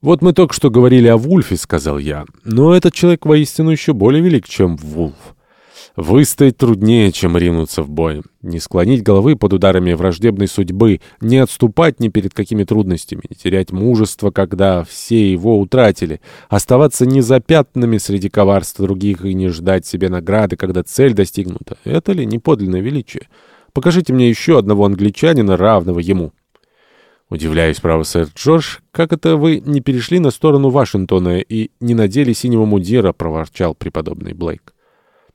«Вот мы только что говорили о Вульфе», — сказал я, — «но этот человек воистину еще более велик, чем Вулф. Выстоять труднее, чем ринуться в бой, не склонить головы под ударами враждебной судьбы, не отступать ни перед какими трудностями, не терять мужество, когда все его утратили, оставаться незапятнанными среди коварства других и не ждать себе награды, когда цель достигнута. Это ли не подлинное величие? Покажите мне еще одного англичанина, равного ему». «Удивляюсь, право, сэр Джордж, как это вы не перешли на сторону Вашингтона и не надели синего мундира?» — проворчал преподобный Блейк.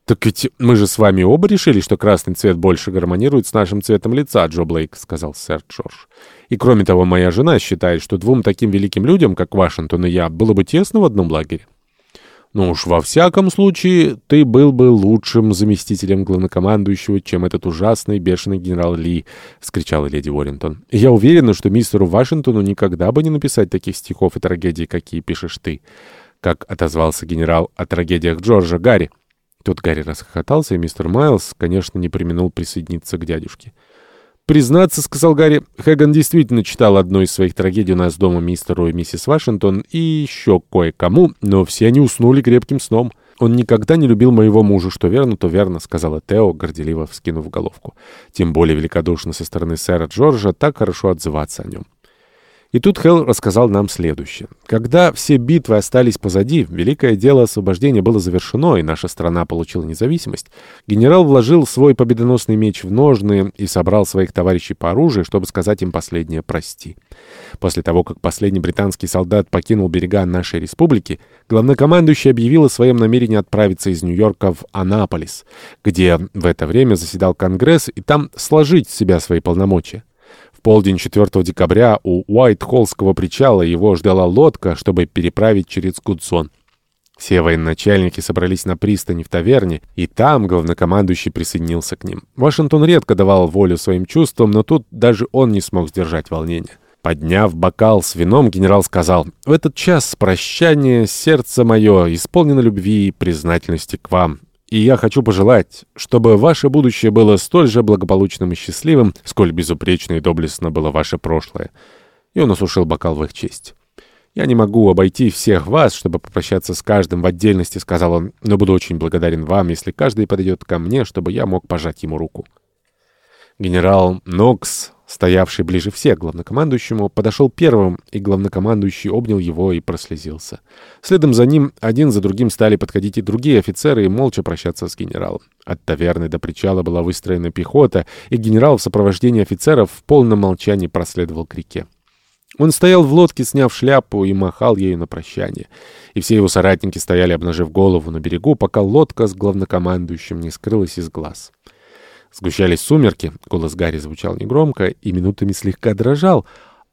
«Так ведь мы же с вами оба решили, что красный цвет больше гармонирует с нашим цветом лица, Джо Блейк», — сказал сэр Джордж. «И кроме того, моя жена считает, что двум таким великим людям, как Вашингтон и я, было бы тесно в одном лагере». «Ну уж во всяком случае, ты был бы лучшим заместителем главнокомандующего, чем этот ужасный бешеный генерал Ли», — вскричала леди Уоррентон. «Я уверена, что мистеру Вашингтону никогда бы не написать таких стихов и трагедий, какие пишешь ты», — как отозвался генерал о трагедиях Джорджа Гарри. Тут Гарри расхохотался, и мистер Майлз, конечно, не применил присоединиться к дядюшке. «Признаться, — сказал Гарри, — Хэган действительно читал одну из своих трагедий у нас дома мистеру и миссис Вашингтон и еще кое-кому, но все они уснули крепким сном. Он никогда не любил моего мужа, что верно, то верно, — сказала Тео, горделиво вскинув головку. Тем более великодушно со стороны сэра Джорджа так хорошо отзываться о нем. И тут Хелл рассказал нам следующее. Когда все битвы остались позади, великое дело освобождения было завершено, и наша страна получила независимость, генерал вложил свой победоносный меч в ножны и собрал своих товарищей по оружию, чтобы сказать им последнее «прости». После того, как последний британский солдат покинул берега нашей республики, главнокомандующий объявил о своем намерении отправиться из Нью-Йорка в Анаполис, где в это время заседал Конгресс, и там сложить в себя свои полномочия полдень 4 декабря у Уайт-Холлского причала его ждала лодка, чтобы переправить через Гудзон. Все военачальники собрались на пристани в таверне, и там главнокомандующий присоединился к ним. Вашингтон редко давал волю своим чувствам, но тут даже он не смог сдержать волнение. Подняв бокал с вином, генерал сказал, «В этот час прощания сердце мое исполнено любви и признательности к вам. И я хочу пожелать, чтобы ваше будущее было столь же благополучным и счастливым, сколь безупречно и доблестно было ваше прошлое. И он осушил бокал в их честь. «Я не могу обойти всех вас, чтобы попрощаться с каждым в отдельности», — сказал он, «но буду очень благодарен вам, если каждый подойдет ко мне, чтобы я мог пожать ему руку». Генерал Нокс стоявший ближе всех главнокомандующему, подошел первым, и главнокомандующий обнял его и прослезился. Следом за ним один за другим стали подходить и другие офицеры и молча прощаться с генералом. От таверны до причала была выстроена пехота, и генерал в сопровождении офицеров в полном молчании проследовал к реке. Он стоял в лодке, сняв шляпу, и махал ею на прощание. И все его соратники стояли, обнажив голову на берегу, пока лодка с главнокомандующим не скрылась из глаз. Сгущались сумерки, голос Гарри звучал негромко и минутами слегка дрожал,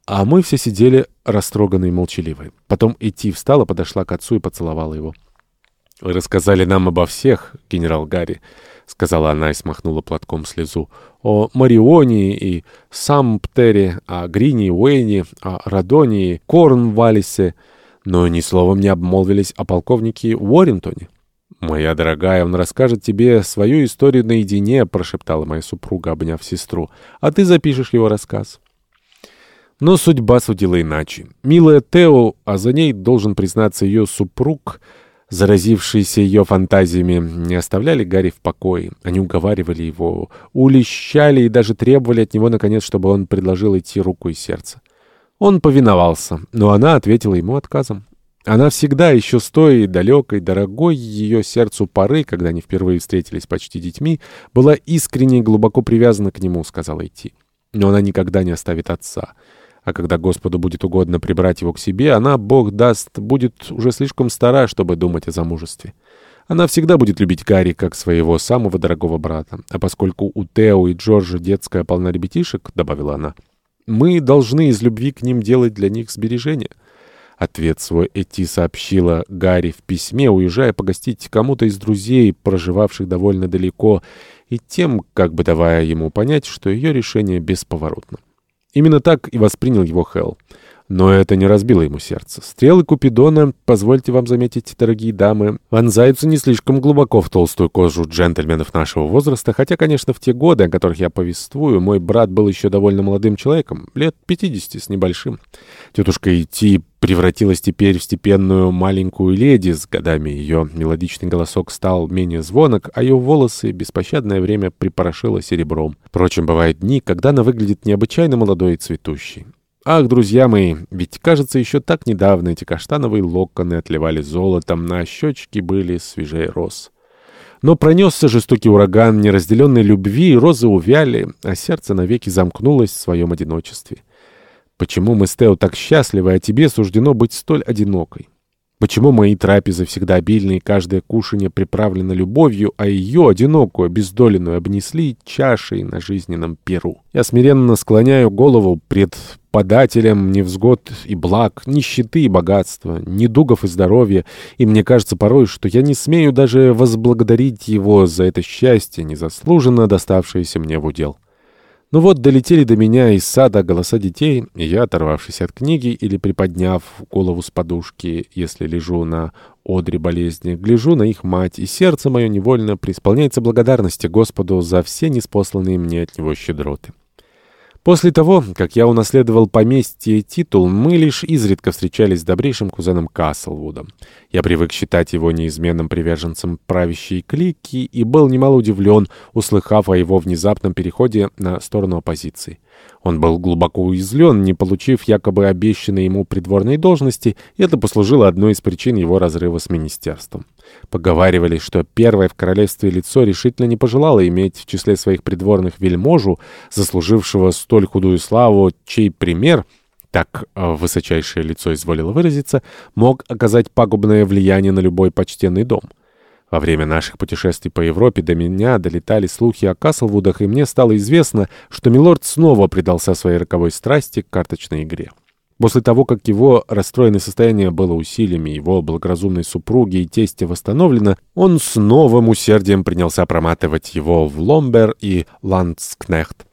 а мы все сидели растроганные и молчаливые. Потом Идти встала, подошла к отцу и поцеловала его. «Вы рассказали нам обо всех, генерал Гарри», — сказала она и смахнула платком слезу, «о Марионе и Самптере, о Грине и Уэйне, о Радоне и Корнвалисе, но ни словом не обмолвились о полковнике Уоррентоне». «Моя дорогая, он расскажет тебе свою историю наедине», — прошептала моя супруга, обняв сестру. «А ты запишешь его рассказ». Но судьба судила иначе. Милая Тео, а за ней, должен признаться, ее супруг, заразившийся ее фантазиями, не оставляли Гарри в покое. Они уговаривали его, улещали и даже требовали от него, наконец, чтобы он предложил идти руку и сердце. Он повиновался, но она ответила ему отказом. Она всегда, еще стоя далекой, дорогой ее сердцу поры, когда они впервые встретились почти детьми, была искренне и глубоко привязана к нему, сказала идти. Но она никогда не оставит отца. А когда Господу будет угодно прибрать его к себе, она, Бог даст, будет уже слишком стара, чтобы думать о замужестве. Она всегда будет любить Гарри как своего самого дорогого брата. А поскольку у Тео и Джорджа детская полна ребятишек, добавила она, мы должны из любви к ним делать для них сбережения. Ответ свой Эти сообщила Гарри в письме, уезжая погостить кому-то из друзей, проживавших довольно далеко, и тем как бы давая ему понять, что ее решение бесповоротно. Именно так и воспринял его Хелл. Но это не разбило ему сердце. Стрелы Купидона, позвольте вам заметить, дорогие дамы, вонзаются не слишком глубоко в толстую кожу джентльменов нашего возраста, хотя, конечно, в те годы, о которых я повествую, мой брат был еще довольно молодым человеком, лет 50 с небольшим. Тетушка Ити превратилась теперь в степенную маленькую леди. С годами ее мелодичный голосок стал менее звонок, а ее волосы беспощадное время припорошило серебром. Впрочем, бывают дни, когда она выглядит необычайно молодой и цветущей. Ах, друзья мои, ведь, кажется, еще так недавно эти каштановые локоны отливали золотом, на щечки были свежей роз. Но пронесся жестокий ураган неразделенной любви, розы увяли, а сердце навеки замкнулось в своем одиночестве. Почему мы с так счастливы, а тебе суждено быть столь одинокой? Почему мои трапезы всегда обильны, и каждое кушанье приправлено любовью, а ее, одинокую, обездоленную, обнесли чашей на жизненном перу? Я смиренно склоняю голову пред подателем невзгод и благ, нищеты и богатства, недугов и здоровья, и мне кажется порой, что я не смею даже возблагодарить его за это счастье, незаслуженно доставшееся мне в удел. Ну вот долетели до меня из сада голоса детей, и я, оторвавшись от книги или приподняв голову с подушки, если лежу на одре болезни, гляжу на их мать, и сердце мое невольно преисполняется благодарности Господу за все неспосланные мне от Него щедроты. После того, как я унаследовал поместье и титул, мы лишь изредка встречались с добрейшим кузеном Каслвудом. Я привык считать его неизменным приверженцем правящей клики и был немало удивлен, услыхав о его внезапном переходе на сторону оппозиции. Он был глубоко уязвлен, не получив якобы обещанной ему придворной должности, и это послужило одной из причин его разрыва с министерством. Поговаривали, что первое в королевстве лицо решительно не пожелало иметь в числе своих придворных вельможу, заслужившего столь худую славу, чей пример — так э, высочайшее лицо изволило выразиться, мог оказать пагубное влияние на любой почтенный дом. Во время наших путешествий по Европе до меня долетали слухи о Каслвудах, и мне стало известно, что Милорд снова предался своей роковой страсти к карточной игре. После того, как его расстроенное состояние было усилиями его благоразумной супруги и тестя восстановлено, он с новым усердием принялся проматывать его в Ломбер и Ландскнехт.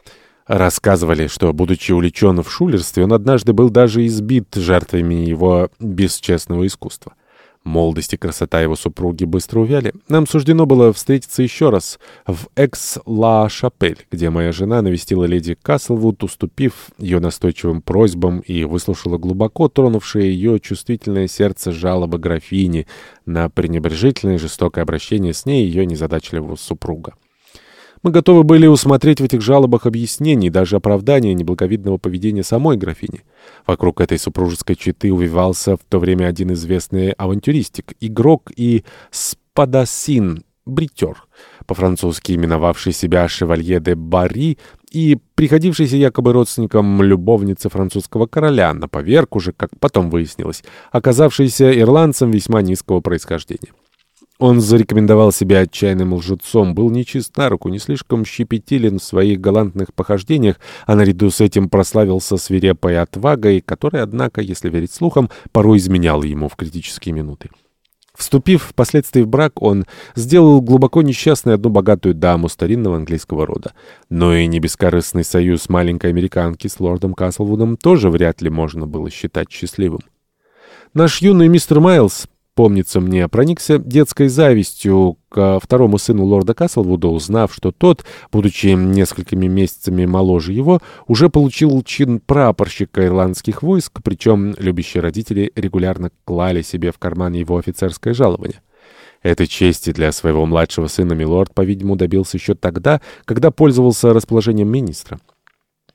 Рассказывали, что, будучи увлечен в шулерстве, он однажды был даже избит жертвами его бесчестного искусства. Молодость и красота его супруги быстро увяли. Нам суждено было встретиться еще раз в Экс-Ла-Шапель, где моя жена навестила леди Каслвуд, уступив ее настойчивым просьбам и выслушала глубоко тронувшее ее чувствительное сердце жалобы графини на пренебрежительное жестокое обращение с ней ее незадачливого супруга. Мы готовы были усмотреть в этих жалобах объяснений, даже оправдания неблаговидного поведения самой графини. Вокруг этой супружеской четы увивался в то время один известный авантюристик, игрок и спадасин, бритер, по-французски именовавший себя «Шевалье де Барри» и приходившийся якобы родственником любовницы французского короля, на поверку же, как потом выяснилось, оказавшийся ирландцем весьма низкого происхождения. Он зарекомендовал себя отчаянным лжецом, был нечист на руку, не слишком щепетилен в своих галантных похождениях, а наряду с этим прославился свирепой отвагой, которая, однако, если верить слухам, порой изменяла ему в критические минуты. Вступив впоследствии в брак, он сделал глубоко несчастной одну богатую даму старинного английского рода. Но и не бескорыстный союз маленькой американки с лордом Каслвудом тоже вряд ли можно было считать счастливым. Наш юный мистер Майлз помнится мне, проникся детской завистью к второму сыну лорда Каслвуда, узнав, что тот, будучи несколькими месяцами моложе его, уже получил чин прапорщика ирландских войск, причем любящие родители регулярно клали себе в карман его офицерское жалование. Этой чести для своего младшего сына Милорд, по-видимому, добился еще тогда, когда пользовался расположением министра.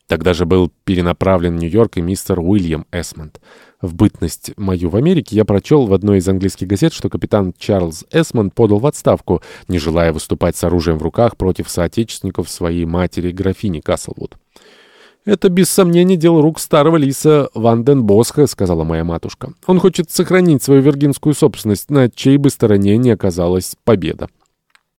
Тогда же был перенаправлен в Нью-Йорк и мистер Уильям Эсмонд. В бытность мою в Америке я прочел в одной из английских газет, что капитан Чарльз Эсмонд подал в отставку, не желая выступать с оружием в руках против соотечественников своей матери, графини Каслвуд. «Это, без сомнения, дело рук старого лиса Ванденбосха», — сказала моя матушка. «Он хочет сохранить свою виргинскую собственность, на чьей бы стороне не оказалась победа».